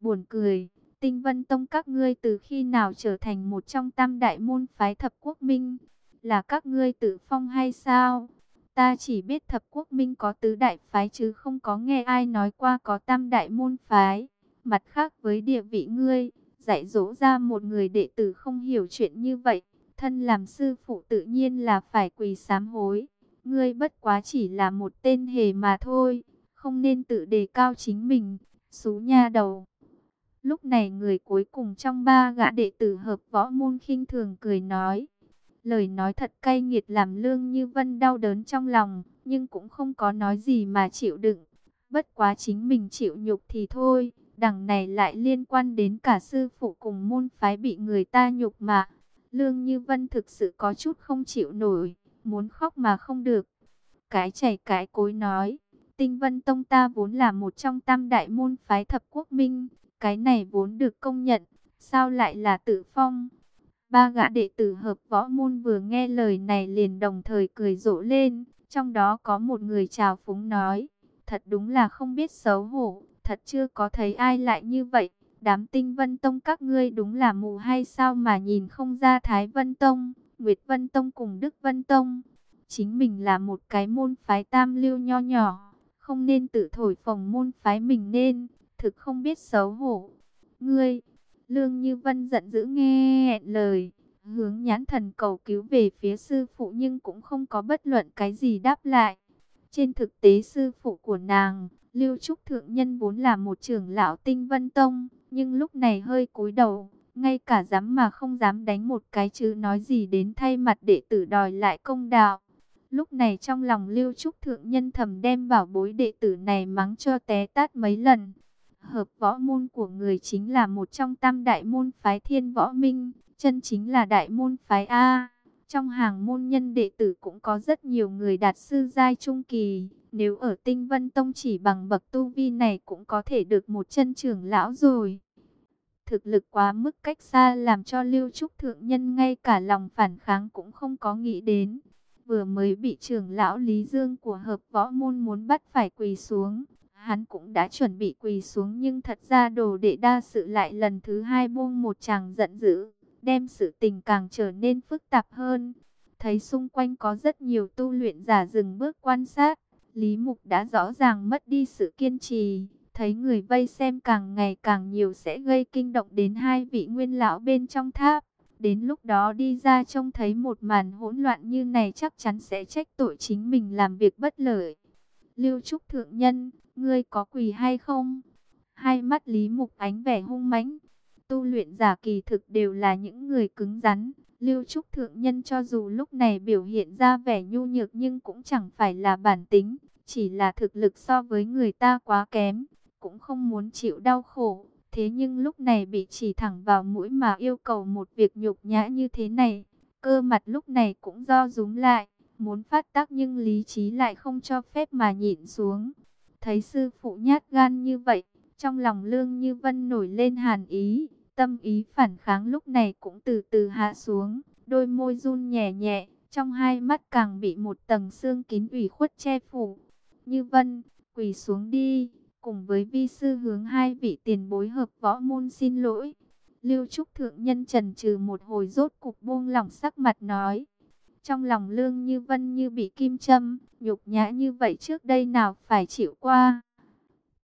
buồn cười, Tinh Vân Tông các ngươi từ khi nào trở thành một trong tam đại môn phái thập quốc minh, là các ngươi tự phong hay sao? Ta chỉ biết thập quốc minh có tứ đại phái chứ không có nghe ai nói qua có tam đại môn phái. Mặt khác với địa vị ngươi, dạy dỗ ra một người đệ tử không hiểu chuyện như vậy, thân làm sư phụ tự nhiên là phải quỳ sám hối. Ngươi bất quá chỉ là một tên hề mà thôi, không nên tự đề cao chính mình, xú nha đầu. Lúc này người cuối cùng trong ba gã đệ tử hợp võ môn khinh thường cười nói. Lời nói thật cay nghiệt làm lương như vân đau đớn trong lòng, nhưng cũng không có nói gì mà chịu đựng. Bất quá chính mình chịu nhục thì thôi. Đằng này lại liên quan đến cả sư phụ cùng môn phái bị người ta nhục mà. Lương Như Vân thực sự có chút không chịu nổi, muốn khóc mà không được. cái chảy cái cối nói. Tinh Vân Tông ta vốn là một trong tam đại môn phái thập quốc minh, cái này vốn được công nhận, sao lại là tự phong? Ba gã đệ tử hợp võ môn vừa nghe lời này liền đồng thời cười rộ lên, trong đó có một người chào phúng nói, thật đúng là không biết xấu hổ, thật chưa có thấy ai lại như vậy, đám tinh vân tông các ngươi đúng là mù hay sao mà nhìn không ra Thái Vân Tông, Nguyệt Vân Tông cùng Đức Vân Tông. Chính mình là một cái môn phái tam lưu nho nhỏ, không nên tự thổi phồng môn phái mình nên, thực không biết xấu hổ. Ngươi, Lương Như Vân giận dữ nghe lời, hướng nhãn thần cầu cứu về phía sư phụ nhưng cũng không có bất luận cái gì đáp lại. Trên thực tế sư phụ của nàng, Lưu Trúc Thượng Nhân vốn là một trưởng lão tinh vân tông, nhưng lúc này hơi cúi đầu, ngay cả dám mà không dám đánh một cái chứ nói gì đến thay mặt đệ tử đòi lại công đạo. Lúc này trong lòng Lưu Trúc Thượng Nhân thầm đem bảo bối đệ tử này mắng cho té tát mấy lần. Hợp võ môn của người chính là một trong tam đại môn phái thiên võ minh, chân chính là đại môn phái A. Trong hàng môn nhân đệ tử cũng có rất nhiều người đạt sư giai trung kỳ. Nếu ở tinh vân tông chỉ bằng bậc tu vi này cũng có thể được một chân trưởng lão rồi. Thực lực quá mức cách xa làm cho lưu trúc thượng nhân ngay cả lòng phản kháng cũng không có nghĩ đến. Vừa mới bị trưởng lão Lý Dương của hợp võ môn muốn bắt phải quỳ xuống. Hắn cũng đã chuẩn bị quỳ xuống nhưng thật ra đồ đệ đa sự lại lần thứ hai buông một chàng giận dữ đem sự tình càng trở nên phức tạp hơn. Thấy xung quanh có rất nhiều tu luyện giả dừng bước quan sát, Lý Mục đã rõ ràng mất đi sự kiên trì, thấy người vây xem càng ngày càng nhiều sẽ gây kinh động đến hai vị nguyên lão bên trong tháp. Đến lúc đó đi ra trông thấy một màn hỗn loạn như này chắc chắn sẽ trách tội chính mình làm việc bất lợi. Lưu Trúc Thượng Nhân, ngươi có quỳ hay không? Hai mắt Lý Mục ánh vẻ hung mãnh, tu luyện giả kỳ thực đều là những người cứng rắn. Lưu Trúc Thượng Nhân cho dù lúc này biểu hiện ra vẻ nhu nhược nhưng cũng chẳng phải là bản tính, chỉ là thực lực so với người ta quá kém, cũng không muốn chịu đau khổ. Thế nhưng lúc này bị chỉ thẳng vào mũi mà yêu cầu một việc nhục nhã như thế này, cơ mặt lúc này cũng do rúm lại, muốn phát tác nhưng lý trí lại không cho phép mà nhịn xuống. Thấy sư phụ nhát gan như vậy, trong lòng Lương Như Vân nổi lên hàn ý, tâm ý phản kháng lúc này cũng từ từ hạ xuống, đôi môi run nhẹ nhẹ, trong hai mắt càng bị một tầng xương kín ủy khuất che phủ. Như Vân, quỳ xuống đi, cùng với vi sư hướng hai vị tiền bối hợp võ môn xin lỗi. Lưu Trúc Thượng Nhân trần trừ một hồi rốt cục buông lỏng sắc mặt nói. Trong lòng Lương Như Vân như bị kim châm, nhục nhã như vậy trước đây nào phải chịu qua.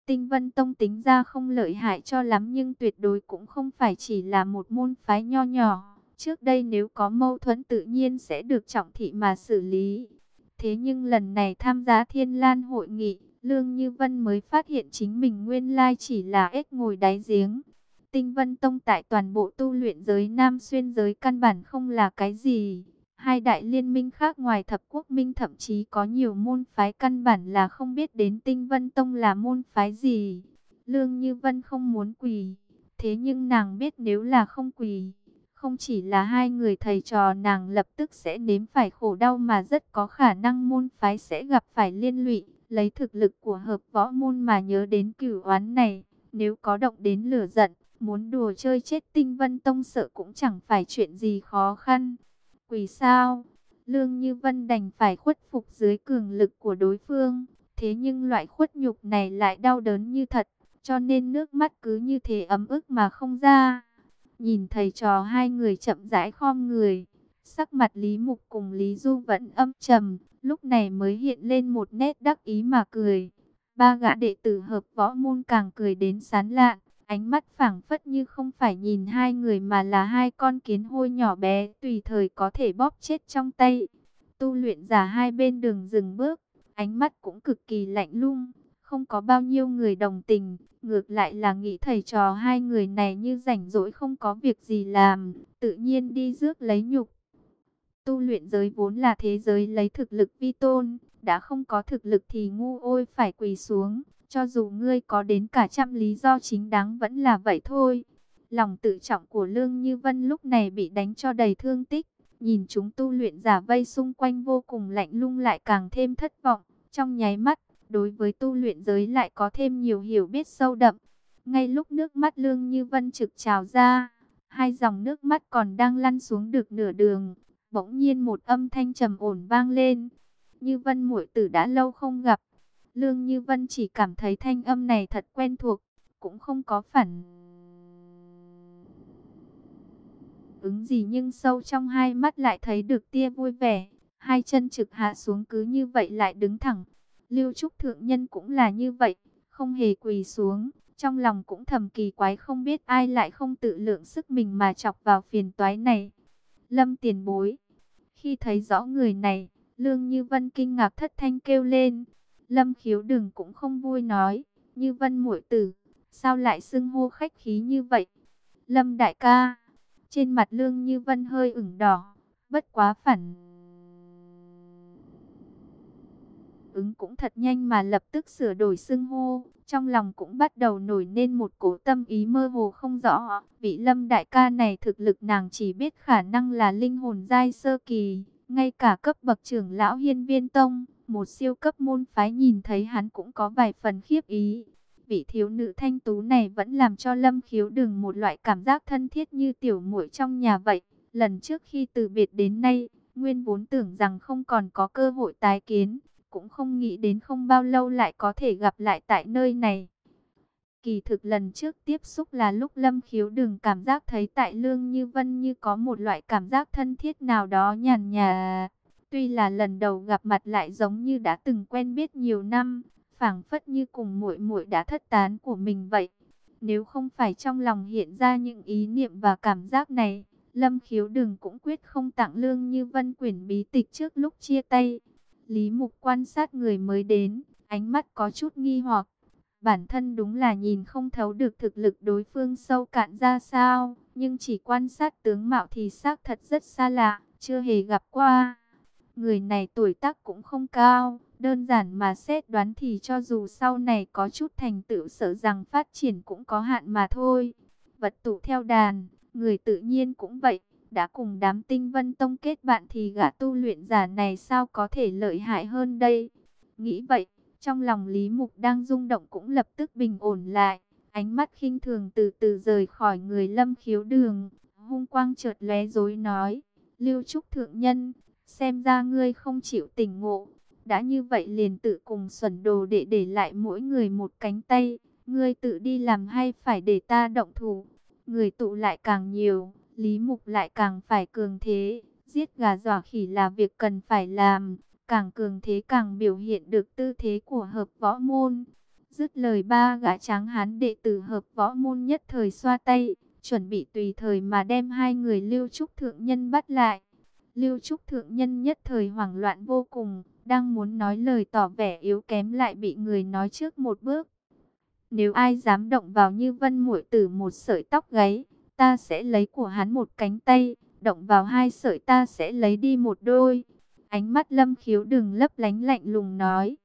Tinh Vân Tông tính ra không lợi hại cho lắm nhưng tuyệt đối cũng không phải chỉ là một môn phái nho nhỏ. Trước đây nếu có mâu thuẫn tự nhiên sẽ được trọng thị mà xử lý. Thế nhưng lần này tham gia Thiên Lan hội nghị, Lương Như Vân mới phát hiện chính mình nguyên lai chỉ là ếch ngồi đáy giếng. Tinh Vân Tông tại toàn bộ tu luyện giới Nam xuyên giới căn bản không là cái gì. Hai đại liên minh khác ngoài thập quốc minh thậm chí có nhiều môn phái căn bản là không biết đến tinh vân tông là môn phái gì. Lương Như Vân không muốn quỳ, thế nhưng nàng biết nếu là không quỳ, không chỉ là hai người thầy trò nàng lập tức sẽ nếm phải khổ đau mà rất có khả năng môn phái sẽ gặp phải liên lụy. Lấy thực lực của hợp võ môn mà nhớ đến cửu oán này, nếu có động đến lửa giận, muốn đùa chơi chết tinh vân tông sợ cũng chẳng phải chuyện gì khó khăn quỳ sao? Lương Như Vân đành phải khuất phục dưới cường lực của đối phương. Thế nhưng loại khuất nhục này lại đau đớn như thật, cho nên nước mắt cứ như thế ấm ức mà không ra. Nhìn thầy trò hai người chậm rãi khom người, sắc mặt Lý Mục cùng Lý Du vẫn âm trầm, lúc này mới hiện lên một nét đắc ý mà cười. Ba gã đệ tử hợp võ môn càng cười đến sán lạn. Ánh mắt phảng phất như không phải nhìn hai người mà là hai con kiến hôi nhỏ bé tùy thời có thể bóp chết trong tay. Tu luyện giả hai bên đường dừng bước, ánh mắt cũng cực kỳ lạnh lung, không có bao nhiêu người đồng tình, ngược lại là nghĩ thầy trò hai người này như rảnh rỗi không có việc gì làm, tự nhiên đi rước lấy nhục. Tu luyện giới vốn là thế giới lấy thực lực vi tôn, đã không có thực lực thì ngu ôi phải quỳ xuống, cho dù ngươi có đến cả trăm lý do chính đáng vẫn là vậy thôi. Lòng tự trọng của Lương Như Vân lúc này bị đánh cho đầy thương tích. Nhìn chúng tu luyện giả vây xung quanh vô cùng lạnh lung lại càng thêm thất vọng. Trong nháy mắt, đối với tu luyện giới lại có thêm nhiều hiểu biết sâu đậm. Ngay lúc nước mắt Lương Như Vân trực trào ra, hai dòng nước mắt còn đang lăn xuống được nửa đường, bỗng nhiên một âm thanh trầm ổn vang lên. Như Vân muội tử đã lâu không gặp. Lương Như Vân chỉ cảm thấy thanh âm này thật quen thuộc, cũng không có phản ứng gì nhưng sâu trong hai mắt lại thấy được tia vui vẻ. Hai chân trực hạ xuống cứ như vậy lại đứng thẳng. Lưu Trúc Thượng Nhân cũng là như vậy, không hề quỳ xuống. Trong lòng cũng thầm kỳ quái không biết ai lại không tự lượng sức mình mà chọc vào phiền toái này. Lâm tiền bối. Khi thấy rõ người này, Lương Như Vân kinh ngạc thất thanh kêu lên. Lâm khiếu đừng cũng không vui nói. Như Vân muội tử, sao lại xưng hô khách khí như vậy? Lâm đại ca. Trên mặt Lương Như Vân hơi ửng đỏ. Bất quá phản ứng cũng thật nhanh mà lập tức sửa đổi xưng hô. Trong lòng cũng bắt đầu nổi lên một cổ tâm ý mơ hồ không rõ. Vị lâm đại ca này thực lực nàng chỉ biết khả năng là linh hồn giai sơ kỳ. Ngay cả cấp bậc trưởng lão hiên viên tông, một siêu cấp môn phái nhìn thấy hắn cũng có vài phần khiếp ý. Vị thiếu nữ thanh tú này vẫn làm cho lâm khiếu đừng một loại cảm giác thân thiết như tiểu muội trong nhà vậy. Lần trước khi từ biệt đến nay, Nguyên vốn tưởng rằng không còn có cơ hội tái kiến cũng không nghĩ đến không bao lâu lại có thể gặp lại tại nơi này. Kỳ thực lần trước tiếp xúc là lúc Lâm Khiếu đừng cảm giác thấy tại Lương Như Vân như có một loại cảm giác thân thiết nào đó nhàn nhạt. Tuy là lần đầu gặp mặt lại giống như đã từng quen biết nhiều năm, phảng phất như cùng muội muội đã thất tán của mình vậy. Nếu không phải trong lòng hiện ra những ý niệm và cảm giác này, Lâm Khiếu đừng cũng quyết không tặng Lương Như Vân quyển bí tịch trước lúc chia tay. Lý Mục quan sát người mới đến, ánh mắt có chút nghi hoặc. Bản thân đúng là nhìn không thấu được thực lực đối phương sâu cạn ra sao, nhưng chỉ quan sát tướng mạo thì xác thật rất xa lạ, chưa hề gặp qua. Người này tuổi tác cũng không cao, đơn giản mà xét đoán thì cho dù sau này có chút thành tựu sợ rằng phát triển cũng có hạn mà thôi. Vật tụ theo đàn, người tự nhiên cũng vậy đã cùng đám tinh vân tông kết bạn thì gã tu luyện giả này sao có thể lợi hại hơn đây? Nghĩ vậy, trong lòng Lý Mục đang rung động cũng lập tức bình ổn lại, ánh mắt khinh thường từ từ rời khỏi người lâm khiếu đường, hung quang chợt lóe dối nói, Lưu Trúc Thượng Nhân, xem ra ngươi không chịu tỉnh ngộ, đã như vậy liền tự cùng xuẩn đồ để để lại mỗi người một cánh tay, ngươi tự đi làm hay phải để ta động thủ, người tụ lại càng nhiều Lý Mục lại càng phải cường thế, giết gà dọa khỉ là việc cần phải làm, càng cường thế càng biểu hiện được tư thế của hợp võ môn. Dứt lời ba gã tráng hán đệ tử hợp võ môn nhất thời xoa tay, chuẩn bị tùy thời mà đem hai người Lưu Trúc Thượng Nhân bắt lại. Lưu Trúc Thượng Nhân nhất thời hoảng loạn vô cùng, đang muốn nói lời tỏ vẻ yếu kém lại bị người nói trước một bước. Nếu ai dám động vào như vân muội tử một sợi tóc gáy, ta sẽ lấy của hắn một cánh tay, động vào hai sợi ta sẽ lấy đi một đôi. Ánh mắt lâm khiếu đừng lấp lánh lạnh lùng nói.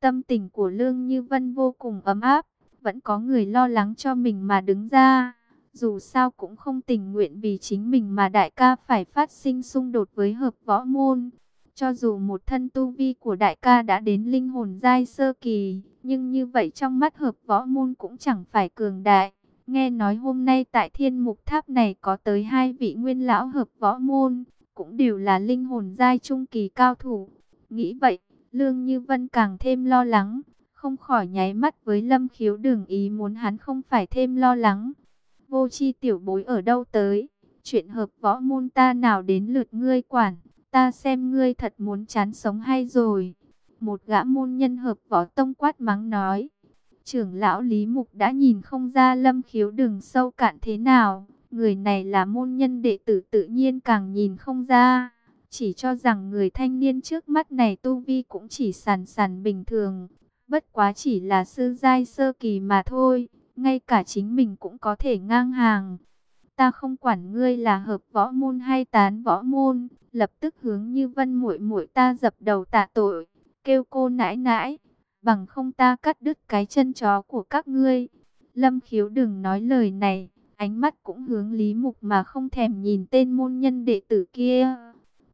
Tâm tình của Lương Như Vân vô cùng ấm áp, vẫn có người lo lắng cho mình mà đứng ra. Dù sao cũng không tình nguyện vì chính mình mà đại ca phải phát sinh xung đột với hợp võ môn. Cho dù một thân tu vi của đại ca đã đến linh hồn giai sơ kỳ, nhưng như vậy trong mắt hợp võ môn cũng chẳng phải cường đại. Nghe nói hôm nay tại thiên mục tháp này có tới hai vị nguyên lão hợp võ môn, cũng đều là linh hồn giai trung kỳ cao thủ. Nghĩ vậy, Lương Như Vân càng thêm lo lắng, không khỏi nháy mắt với Lâm Khiếu đường ý muốn hắn không phải thêm lo lắng. Vô chi tiểu bối ở đâu tới, chuyện hợp võ môn ta nào đến lượt ngươi quản, ta xem ngươi thật muốn chán sống hay rồi. Một gã môn nhân hợp võ tông quát mắng nói. Trưởng lão Lý Mục đã nhìn không ra lâm khiếu đường sâu cạn thế nào. Người này là môn nhân đệ tử tự nhiên càng nhìn không ra. Chỉ cho rằng người thanh niên trước mắt này tu vi cũng chỉ sàn sàn bình thường. Bất quá chỉ là sư giai sơ kỳ mà thôi. Ngay cả chính mình cũng có thể ngang hàng. Ta không quản ngươi là hợp võ môn hay tán võ môn. Lập tức hướng như vân muội muội ta dập đầu tạ tội. Kêu cô nãi nãi bằng không ta cắt đứt cái chân chó của các ngươi. Lâm khiếu đừng nói lời này, ánh mắt cũng hướng Lý Mục mà không thèm nhìn tên môn nhân đệ tử kia.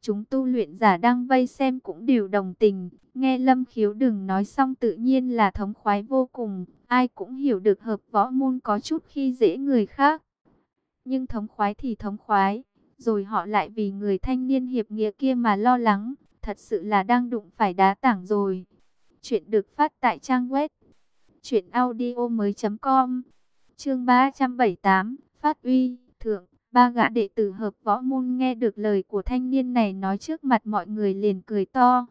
Chúng tu luyện giả đang vây xem cũng đều đồng tình. Nghe Lâm Khiếu đừng nói xong tự nhiên là thống khoái vô cùng. Ai cũng hiểu được hợp võ môn có chút khi dễ người khác. Nhưng thống khoái thì thống khoái. Rồi họ lại vì người thanh niên hiệp nghĩa kia mà lo lắng. Thật sự là đang đụng phải đá tảng rồi. Chuyện được phát tại trang web. Chuyện audio mới.com Chương 378 Phát uy, Thượng Ba gã đệ tử hợp võ môn nghe được lời của thanh niên này nói trước mặt mọi người liền cười to.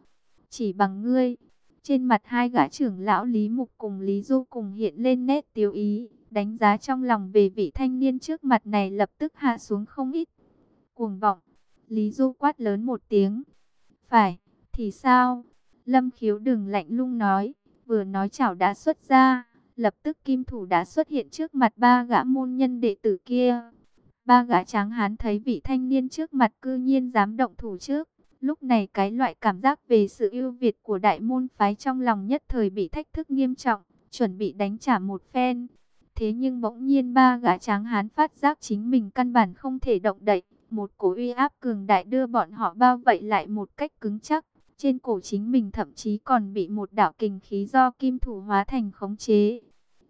Chỉ bằng ngươi. Trên mặt hai gã trưởng lão Lý Mục cùng Lý Du cùng hiện lên nét tiêu ý. Đánh giá trong lòng về vị thanh niên trước mặt này lập tức hạ xuống không ít. Cuồng vọng. Lý Du quát lớn một tiếng. Phải, thì sao? Lâm khiếu đừng lạnh lung nói. Vừa nói chảo đã xuất ra. Lập tức kim thủ đã xuất hiện trước mặt ba gã môn nhân đệ tử kia. Ba gã tráng hán thấy vị thanh niên trước mặt cư nhiên dám động thủ trước. Lúc này cái loại cảm giác về sự ưu việt của đại môn phái trong lòng nhất thời bị thách thức nghiêm trọng, chuẩn bị đánh trả một phen. Thế nhưng bỗng nhiên ba gã tráng hán phát giác chính mình căn bản không thể động đậy. Một cổ uy áp cường đại đưa bọn họ bao vây lại một cách cứng chắc. Trên cổ chính mình thậm chí còn bị một đạo kình khí do kim thủ hóa thành khống chế.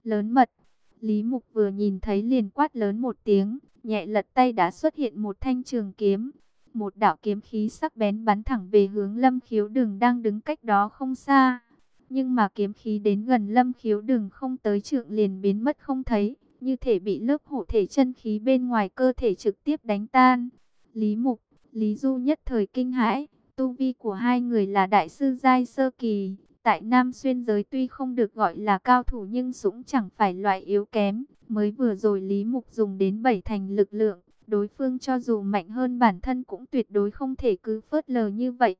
Lớn mật, Lý Mục vừa nhìn thấy liền quát lớn một tiếng, nhẹ lật tay đã xuất hiện một thanh trường kiếm. Một đạo kiếm khí sắc bén bắn thẳng về hướng lâm khiếu đường đang đứng cách đó không xa. Nhưng mà kiếm khí đến gần lâm khiếu đường không tới trượng liền biến mất không thấy, như thể bị lớp hộ thể chân khí bên ngoài cơ thể trực tiếp đánh tan. Lý Mục, Lý Du nhất thời kinh hãi, tu vi của hai người là đại sư giai sơ kỳ, tại Nam Xuyên giới tuy không được gọi là cao thủ nhưng Dũng chẳng phải loại yếu kém. Mới vừa rồi Lý Mục dùng đến bảy thành lực lượng, đối phương cho dù mạnh hơn bản thân cũng tuyệt đối không thể cứ phớt lờ như vậy.